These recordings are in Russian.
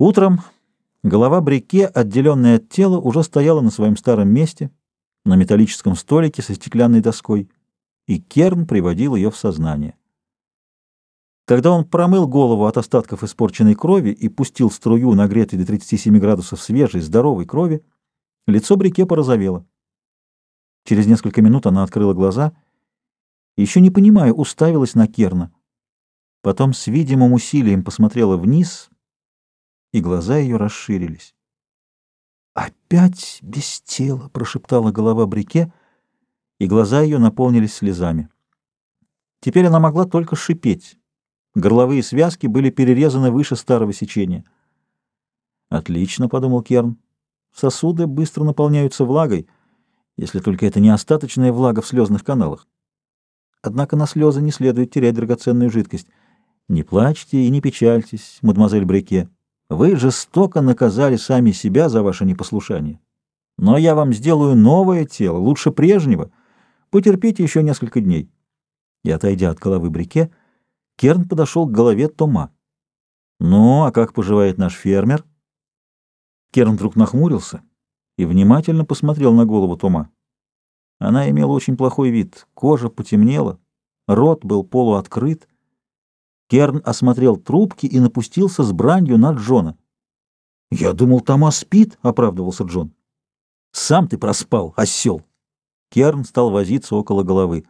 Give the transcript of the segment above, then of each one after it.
Утром голова Брике, отделенная от тела, уже стояла на своем старом месте, на металлическом столике со стеклянной доской, и Керн приводил ее в сознание. Когда он промыл голову от остатков испорченной крови и пустил струю, нагретой до 37 градусов свежей, здоровой крови, лицо Брике порозовело. Через несколько минут она открыла глаза и, еще не понимая, уставилась на Керна. Потом с видимым усилием посмотрела вниз — и глаза ее расширились. «Опять без тела!» — прошептала голова Брике, и глаза ее наполнились слезами. Теперь она могла только шипеть. Горловые связки были перерезаны выше старого сечения. «Отлично», — подумал Керн. «Сосуды быстро наполняются влагой, если только это не остаточная влага в слезных каналах. Однако на слезы не следует терять драгоценную жидкость. Не плачьте и не печальтесь, мадемуазель Брике. Вы жестоко наказали сами себя за ваше непослушание. Но я вам сделаю новое тело, лучше прежнего. Потерпите еще несколько дней. И, отойдя от головы Брике, Керн подошел к голове Тома. «Ну, а как поживает наш фермер?» Керн вдруг нахмурился и внимательно посмотрел на голову Тома. Она имела очень плохой вид, кожа потемнела, рот был полуоткрыт, Керн осмотрел трубки и напустился с бранью на Джона. «Я думал, Тома спит», — оправдывался Джон. «Сам ты проспал, осел!» Керн стал возиться около головы.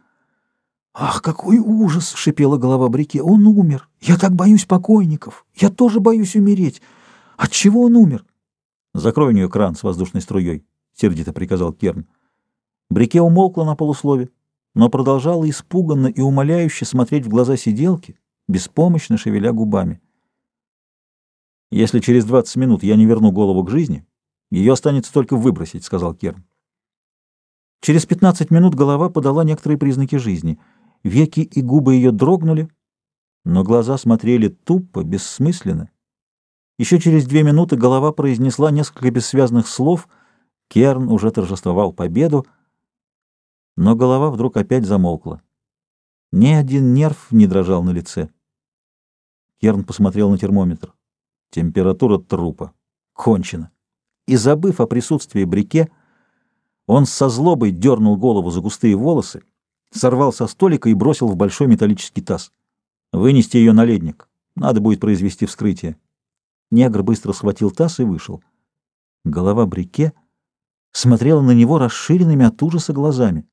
«Ах, какой ужас!» — шипела голова Брике. «Он умер! Я так боюсь покойников! Я тоже боюсь умереть! От чего он умер?» «Закрой у нее кран с воздушной струей», — сердито приказал Керн. Брике умолкла на полуслове, но продолжала испуганно и умоляюще смотреть в глаза сиделки, беспомощно шевеля губами. «Если через двадцать минут я не верну голову к жизни, ее останется только выбросить», — сказал Керн. Через пятнадцать минут голова подала некоторые признаки жизни. Веки и губы ее дрогнули, но глаза смотрели тупо, бессмысленно. Еще через две минуты голова произнесла несколько бессвязных слов. Керн уже торжествовал победу, но голова вдруг опять замолкла. Ни один нерв не дрожал на лице. Керн посмотрел на термометр. Температура трупа. Кончено. И забыв о присутствии Брике, он со злобой дернул голову за густые волосы, сорвал со столика и бросил в большой металлический таз. «Вынести ее на ледник. Надо будет произвести вскрытие». Негр быстро схватил таз и вышел. Голова Брике смотрела на него расширенными от ужаса глазами.